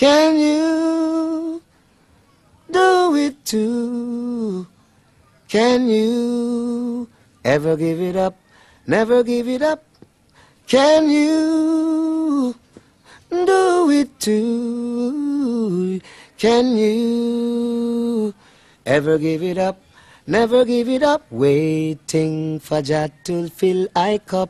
Can you do it too? Can you ever give it up? Never give it up. Can you do it too? Can you ever give it up? Never give it up. Waiting for Jah to fill I cup.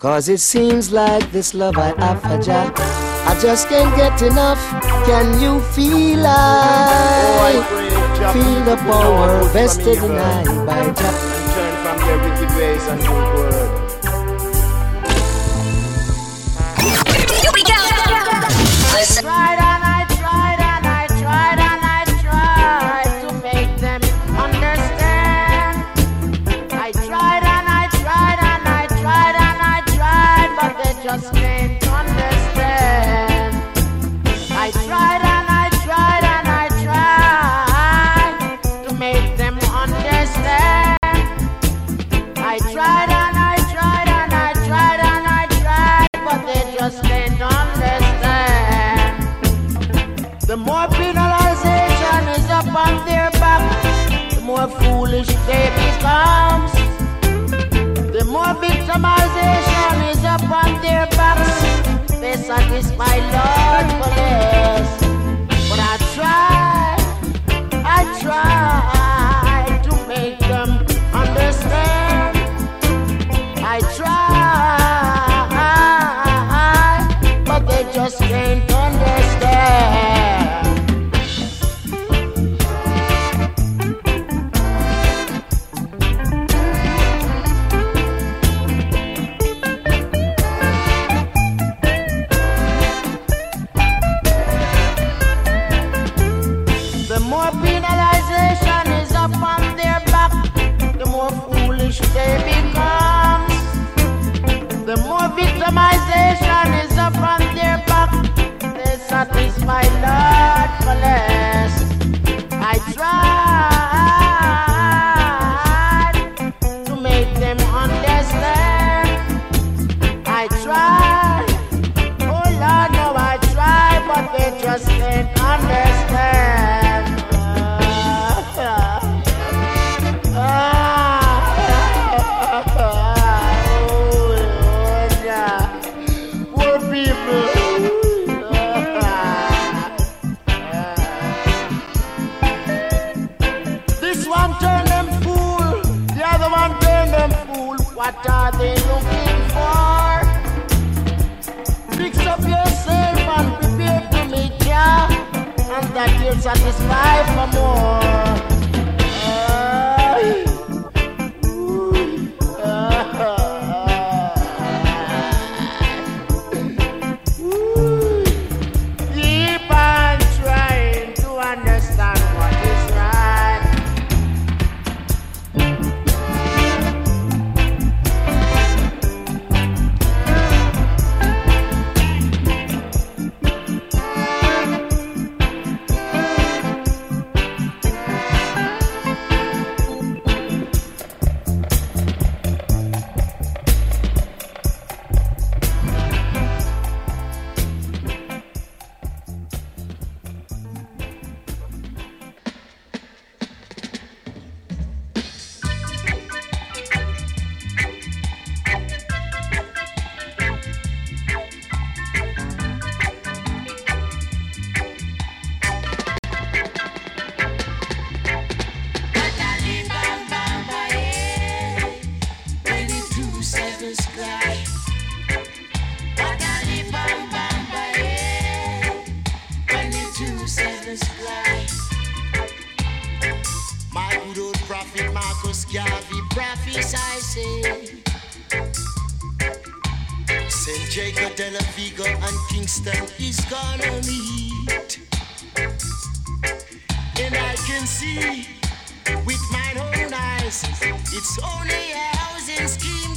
Cause it seems like this love I have for Jah. I just can't get enough. Can you feel I Oh, feel the power vested in I by Jah? Become. The more victimization is upon their backs, they satisfy Lord What are they looking for? Fix up yourself and prepare to meet Jah, and that you'll satisfy for more. Good old prophet Marcus Garvey prophesy say St. Jago de la Vega and Kingston is gonna meet And I can see with my own eyes It's only a housing scheme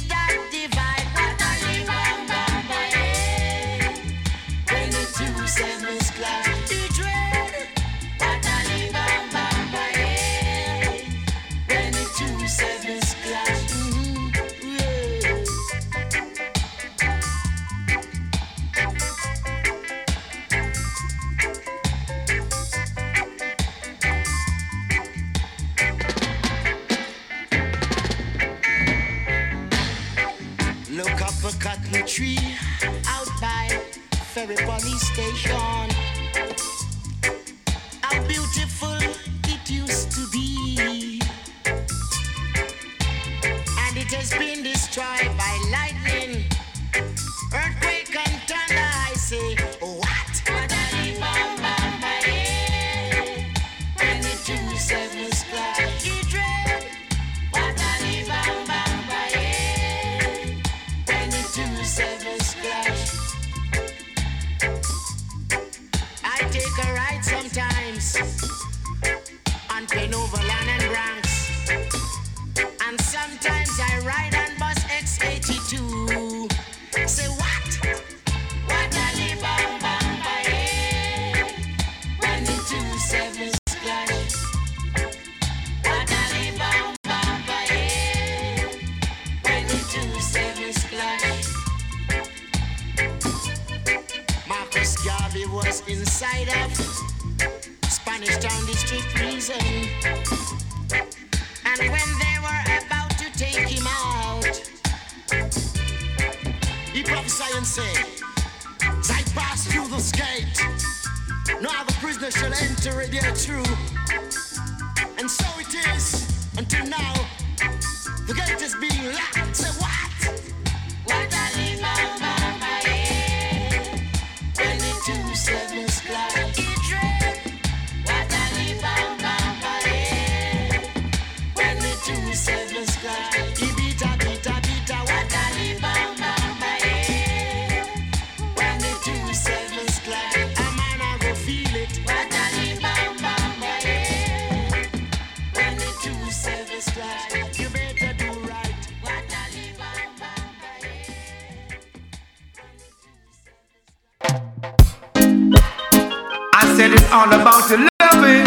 said it's all about your loving,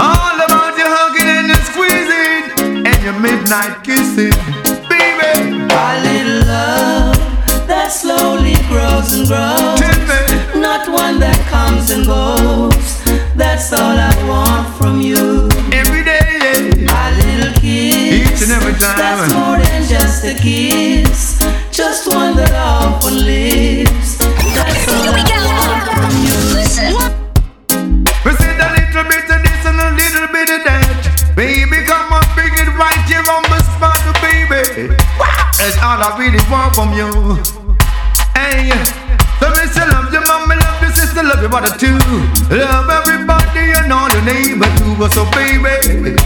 all about your hugging and your squeezing, and your midnight kissing, baby. A little love that slowly grows and grows. Not one that comes and goes. That's all I want from you. every day, A little kiss. Each and every time. That's more than just a kiss. Just one that often lives. That's all I baby. That's all I really want from you. Hey, so me say love your mama, love your sister, love your brother too. Love everybody and all your neighbors too. But so baby,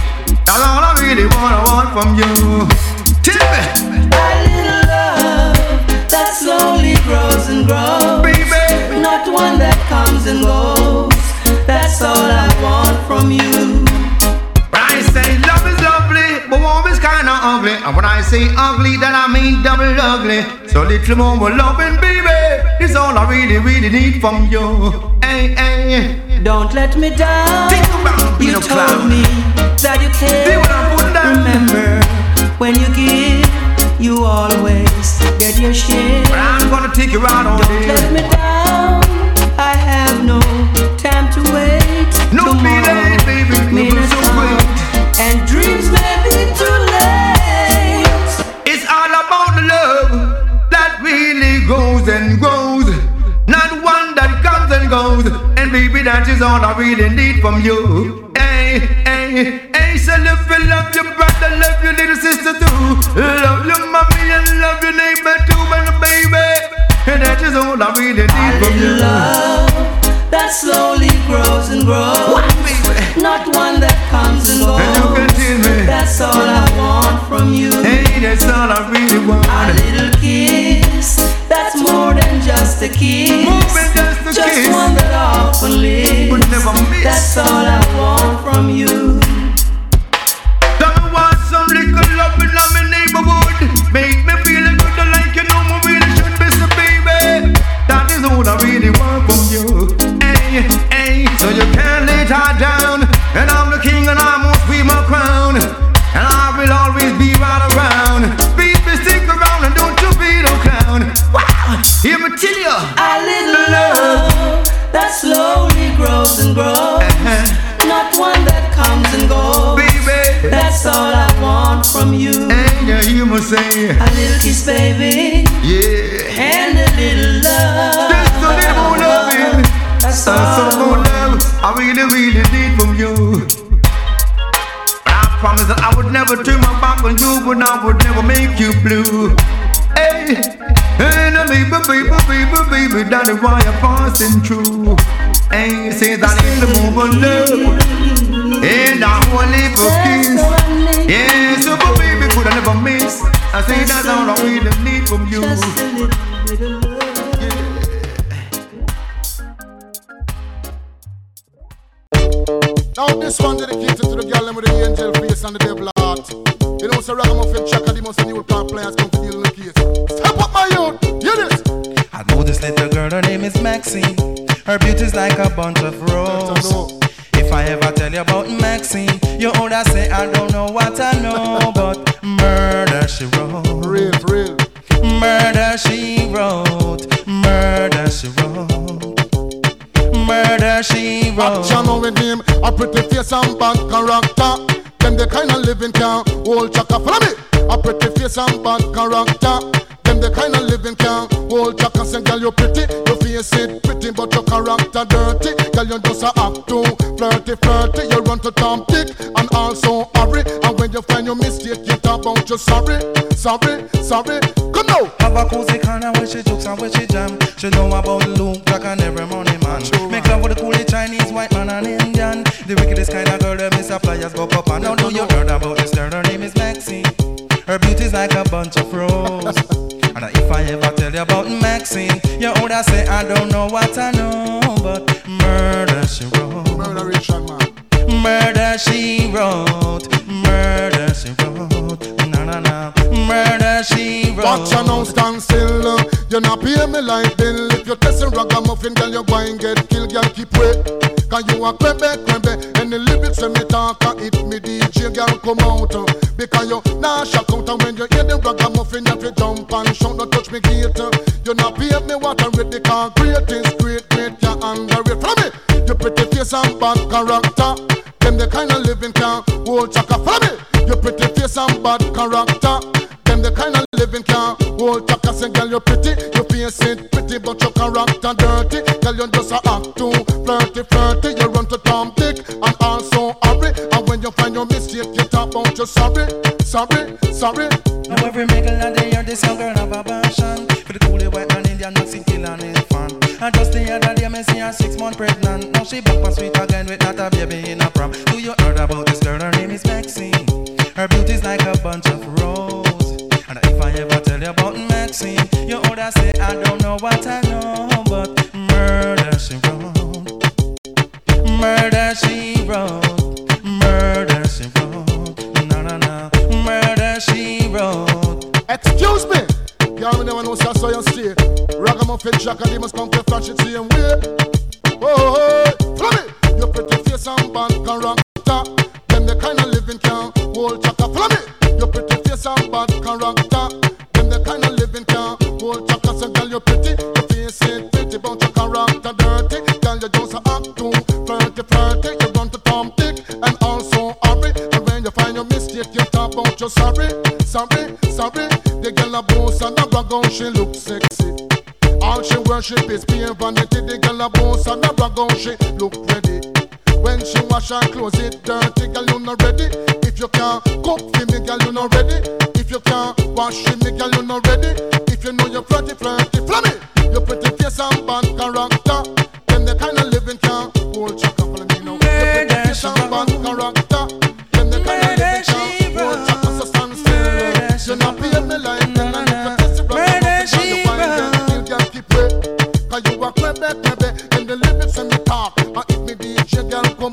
that's all I really wanna want from you. Tell me, A little love that slowly grows and grows. baby, Not one that comes and goes. That's all I want from you. Kinda ugly. And when I say ugly, then I mean double ugly. So little more loving, baby, is all I really, really need from you. Hey, hey, Don't let me down. think about being You a told clown. me that you care. what I'm putting down? Remember, when you give, you always get your share. But I'm gonna take you out on Don't let me down. Is all I really need from you. Hey, hey, hey, so love you, love your brother, love your little sister too. Love your mommy and love your neighbor too, and baby. And that is all I really need A from you. love that slowly grows and grows. What. Not one that comes and goes. And you me. That's all I want from you. Hey, that's all I really want. A little kiss. That's more than just a kiss. More than just a Just kiss. one that often lives. Would never miss. That's all I want from you. Tell me want some little love in my neighborhood. Make me feel good like you know me really should be so baby. That is all I really want so you can't let her down. And I'm the king and I must be my crown. And I will always be right around. Baby, stick around and don't you be no clown. Wow, hear me tell you. A little love that slowly grows and grows. Uh-huh. Not one that comes and goes. Baby, That's all I want from you. and you hear me say, A little kiss, baby. yeah. and a little love. Just a little more loving. That's And some more all. I really, really need from you. I promise that I would never turn my back on you, but I would never make you blue. Hey, and a baby, baby, baby, baby, that is why you're passing through. Hey, say that is the moment love, and I live a kiss. Yeah, but baby, could I never miss? I say that's all I really need from you. This one dedicated to the girl with the angel face and the devil heart. You know, so Ragamuffin Chaka, the most new car players come to deal with the case. Step up my youth, hear this. I know this little girl, her name is Maxine. Her beauty's like a bunch of roses. If I ever tell you about Maxine, you older say I don't know what I know, but murder she wrote. Real, real. Murder she wrote. Murder she wrote. Murder she wrote. Action on with him, a pretty face and bad character. Them the kind of living can hold chaka. Follow me. A pretty face and bad character. Them the kind of living can hold chaka. Say, girl, you pretty, your face it pretty, but your character dirty. Girl, you just a act too flirty, flirty. You run to Tom Dick and also hurry. And when you find your mistake, you talk about you sorry, sorry, sorry. Come now. Have a cozy corner where she jokes and where she jam. She know about Luke, Jack and every money man. Make love with the coolie Chinese, white man and Indian. The wickedest kind of girl, them is a flyers go up and now know you heard about this girl, her name is Maxine. Her beauty's like a bunch of roses. and if I ever tell you about Maxine, you older say I don't know what I know, but murder she wrote. Murderation, man. Murder she wrote. Murder she wrote. Na na na. Murder she wrote. Watch you now stand still. You not pay me like bill. If you're testing ragamuffin, girl, you're going get killed. Girl, keep wait. Cause you a crebe, crebe. And the lyrics when me talk, and hit me DJ, girl, come out. Uh. Because you nah shock out. And when you hear the ragamuffin, you to jump and shout. Don't touch me gate. You not pay me what I'm ready. Cause great is great, great, you under it. From me. You pretty face and bad character. Them the kind of living can hold chaka. Follow me. You pretty face and bad character. Them the kind of living can hold chaka. Say, girl, you're pretty, you face it pretty, but your character dirty. Girl, you just a act too flirty, flirty. You run to Tom Dick and also hurry. And when you find your mistake, you talk about you sorry, sorry, sorry. Now every middle of the year, this young girl have a passion For the coolie white man, Indian, Mexican, kill an infant And just the other day, me see her six months pregnant. Now she back for sweet again with not a baby in a prom. Do you heard about this girl, her name is Maxine. Her beauty's like a bunch of roses. And if I ever tell you about Maxine You older say I don't know what I know But murder she wrote. Murder she wrote. Murder she wrote. No, no, no Murder she wrote. Excuse me. Y'all never know so so you stay. Ragamuffin Jack they must come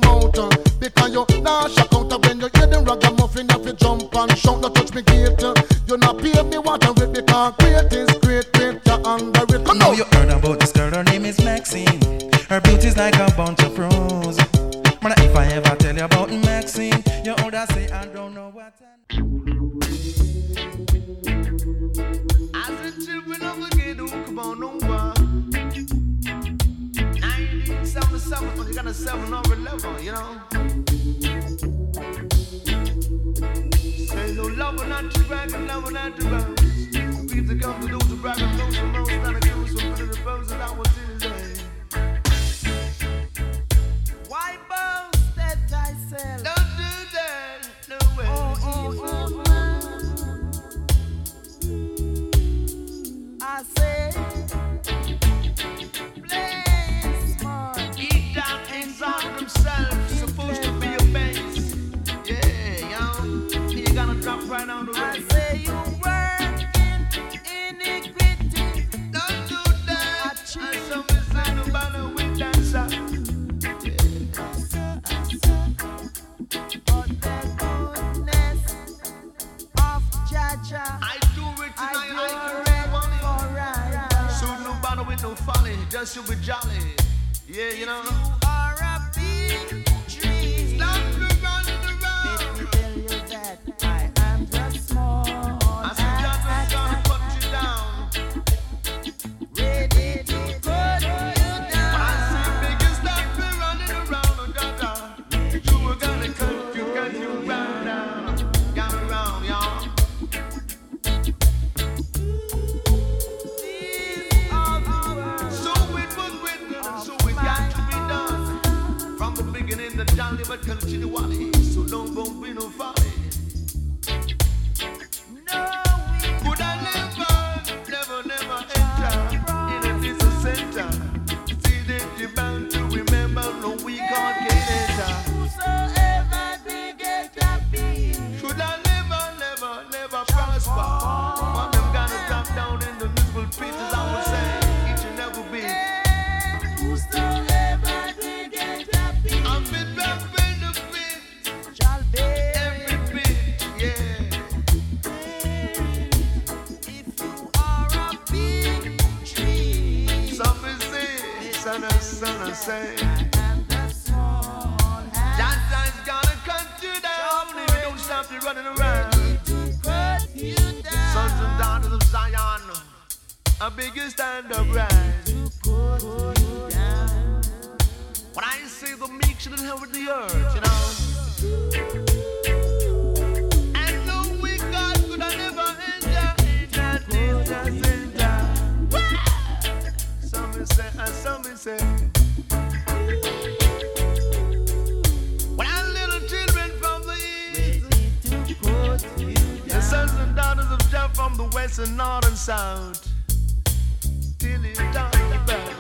come out, uh, because you nah shock out uh, when you hear the ragamuffin, if you jump and shout, not touch me gate. uh. You not pay me what I read because great is great, great, you under it. Come Know now. you heard about this girl, her name is Maxine. Her beauty's like a bunch of roses. Man, if I ever tell you about Maxine, you older say I don't know what I As the children of the ghetto come on yourself, you got yourself on another level, you know. Say no love not to brag, and love not to boast. the come to those who brag, and those who most, and accuse from under the bones that I was in. Why boast at thyself? Don't do that, no way. Oh, oh, oh, oh. I said. just you be jolly. Yeah, you know. rise. When I say the meek should inherit the earth, you know. And the wicked could I never enter, enter, enter, enter. Some will say, uh, and some will say. When our little children from the east, the sons and daughters of Jah from the west and north and south till it all.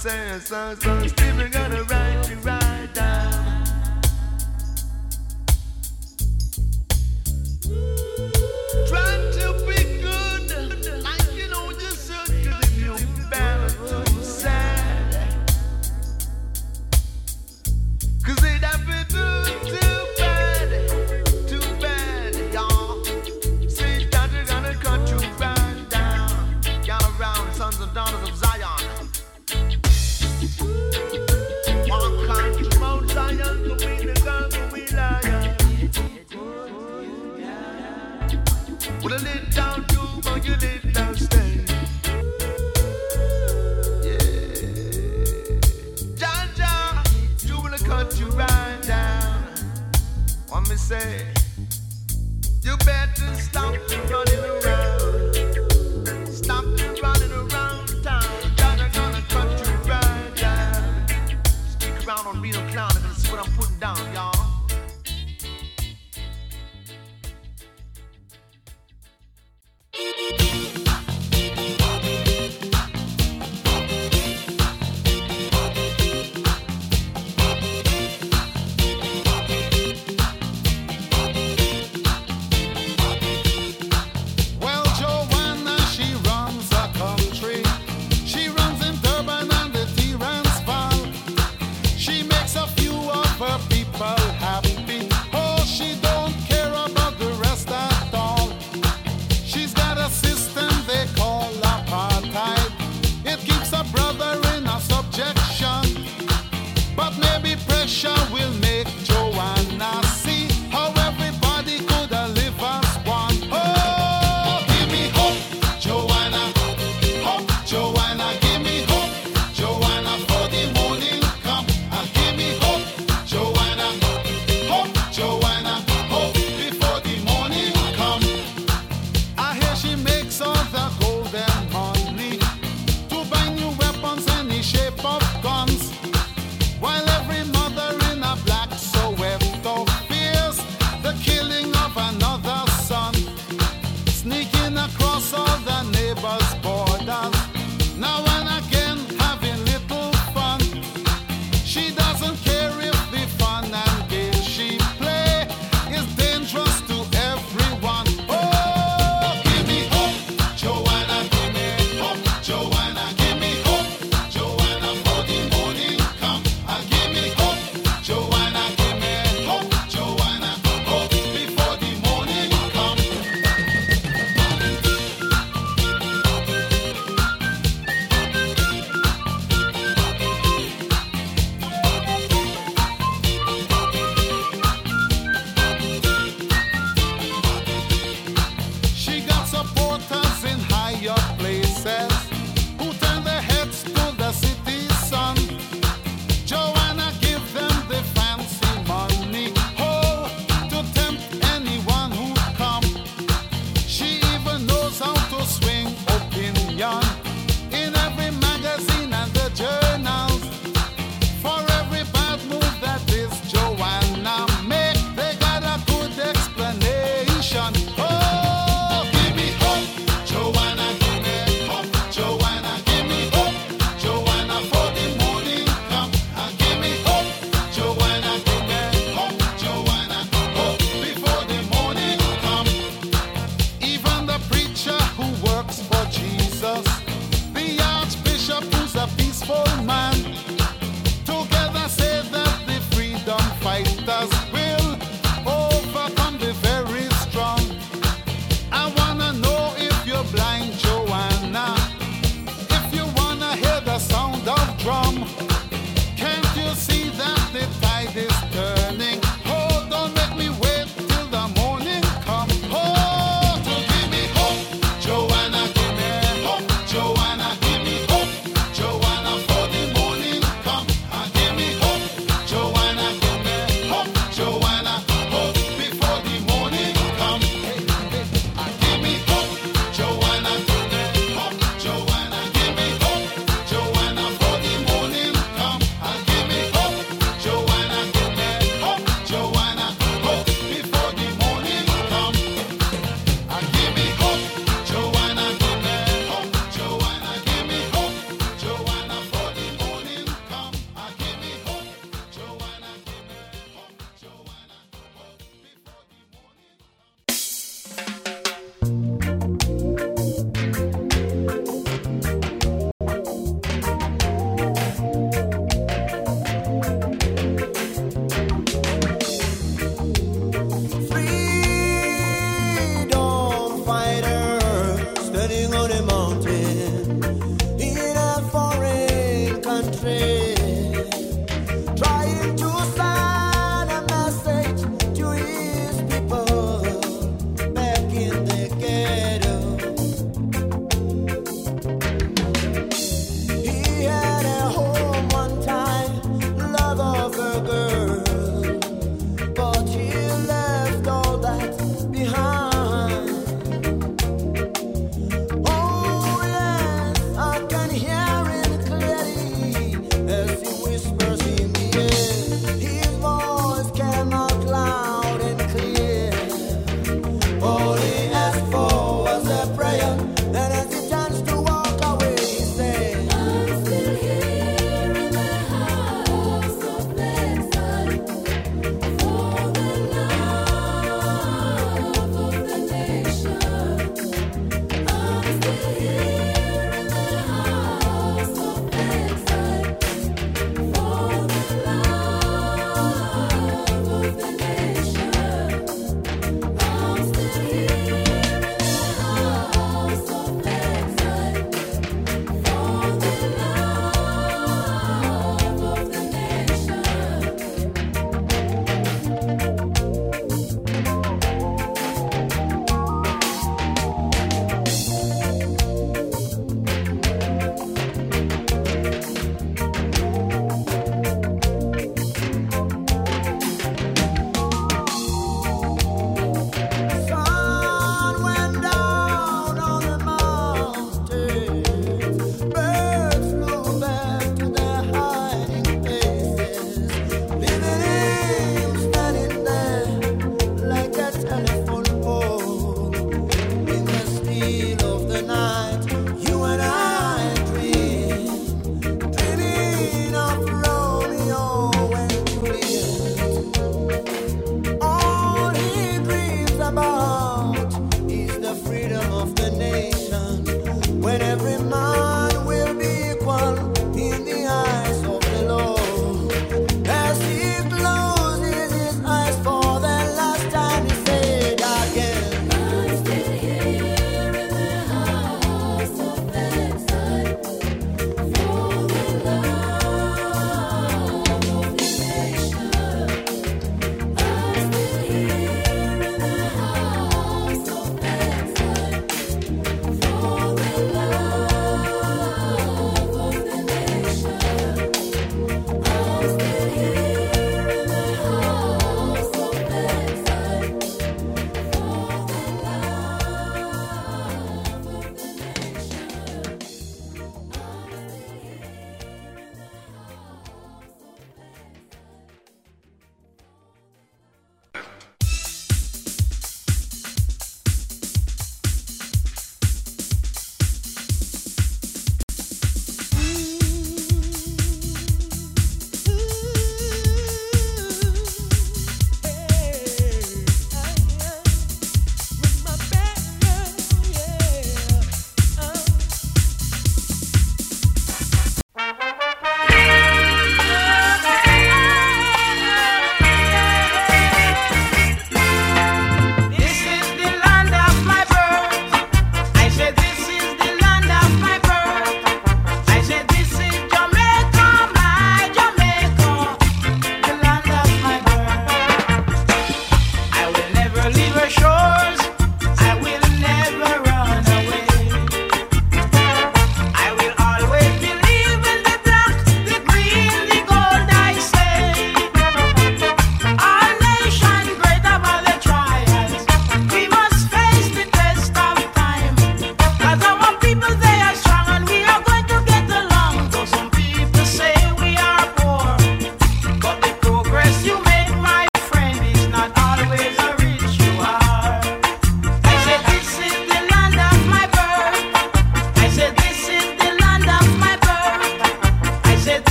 Sun, sun, sun. Stephen gonna write you right.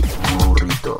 Burrito.